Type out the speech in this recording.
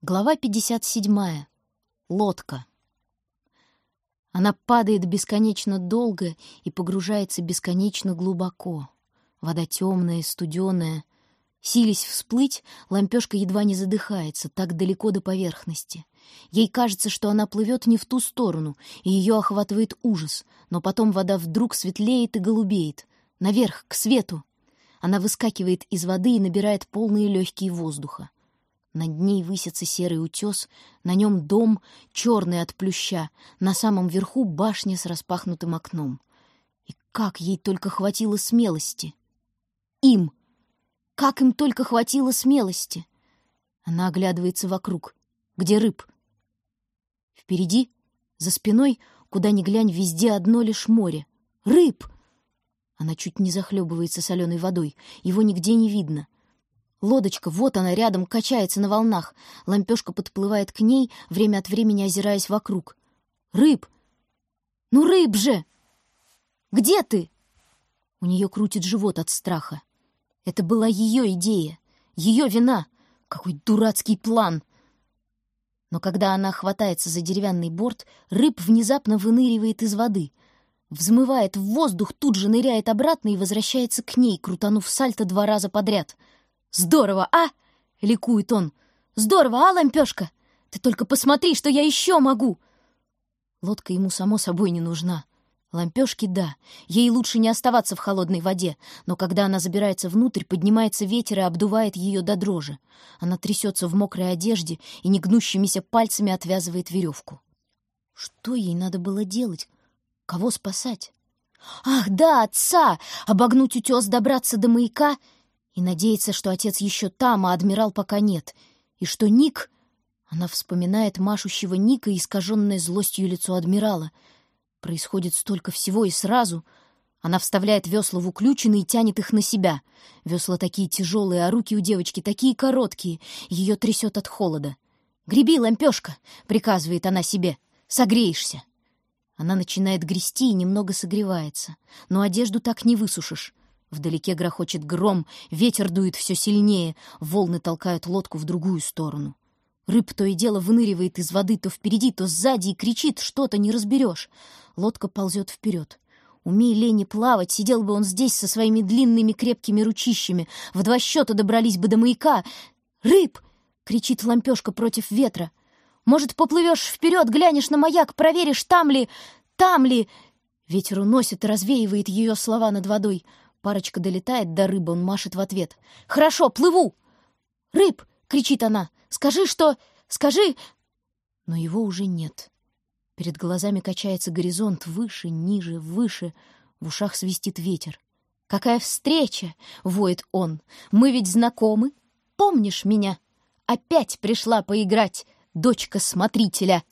Глава 57. Лодка. Она падает бесконечно долго и погружается бесконечно глубоко. Вода темная, студеная. Сились всплыть, лампешка едва не задыхается, так далеко до поверхности. Ей кажется, что она плывет не в ту сторону, и ее охватывает ужас, но потом вода вдруг светлеет и голубеет. Наверх, к свету. Она выскакивает из воды и набирает полные легкие воздуха. Над ней высится серый утес, на нем дом, черный от плюща, на самом верху башня с распахнутым окном. И как ей только хватило смелости! Им! Как им только хватило смелости! Она оглядывается вокруг. Где рыб? Впереди, за спиной, куда ни глянь, везде одно лишь море. Рыб! Она чуть не захлебывается соленой водой. Его нигде не видно — Лодочка, вот она рядом, качается на волнах. Лампешка подплывает к ней, время от времени озираясь вокруг. «Рыб! Ну, рыб же! Где ты?» У нее крутит живот от страха. Это была ее идея, ее вина. Какой дурацкий план! Но когда она хватается за деревянный борт, рыб внезапно выныривает из воды, взмывает в воздух, тут же ныряет обратно и возвращается к ней, крутанув сальто два раза подряд — «Здорово, а?» — ликует он. «Здорово, а, лампешка? Ты только посмотри, что я еще могу!» Лодка ему, само собой, не нужна. Лампешки — да, ей лучше не оставаться в холодной воде, но когда она забирается внутрь, поднимается ветер и обдувает ее до дрожи. Она трясется в мокрой одежде и негнущимися пальцами отвязывает веревку. Что ей надо было делать? Кого спасать? Ах, да, отца! Обогнуть утес, добраться до маяка — и надеется, что отец еще там, а адмирал пока нет, и что Ник... Она вспоминает машущего Ника, искаженное злостью лицо адмирала. Происходит столько всего и сразу. Она вставляет весла в уключины и тянет их на себя. Весла такие тяжелые, а руки у девочки такие короткие. Ее трясет от холода. «Греби, лампешка!» — приказывает она себе. «Согреешься!» Она начинает грести и немного согревается. Но одежду так не высушишь. Вдалеке грохочет гром, ветер дует все сильнее, волны толкают лодку в другую сторону. Рыб то и дело выныривает из воды то впереди, то сзади и кричит, что-то не разберешь. Лодка ползет вперед. Умей Лени плавать, сидел бы он здесь со своими длинными крепкими ручищами, в два счета добрались бы до маяка. «Рыб!» — кричит лампешка против ветра. «Может, поплывешь вперед, глянешь на маяк, проверишь, там ли... там ли...» Ветер уносит и развеивает ее слова над водой. Парочка долетает до рыбы, он машет в ответ. «Хорошо, плыву!» «Рыб!» — кричит она. «Скажи, что... Скажи...» Но его уже нет. Перед глазами качается горизонт выше, ниже, выше. В ушах свистит ветер. «Какая встреча!» — воет он. «Мы ведь знакомы? Помнишь меня? Опять пришла поиграть, дочка смотрителя!»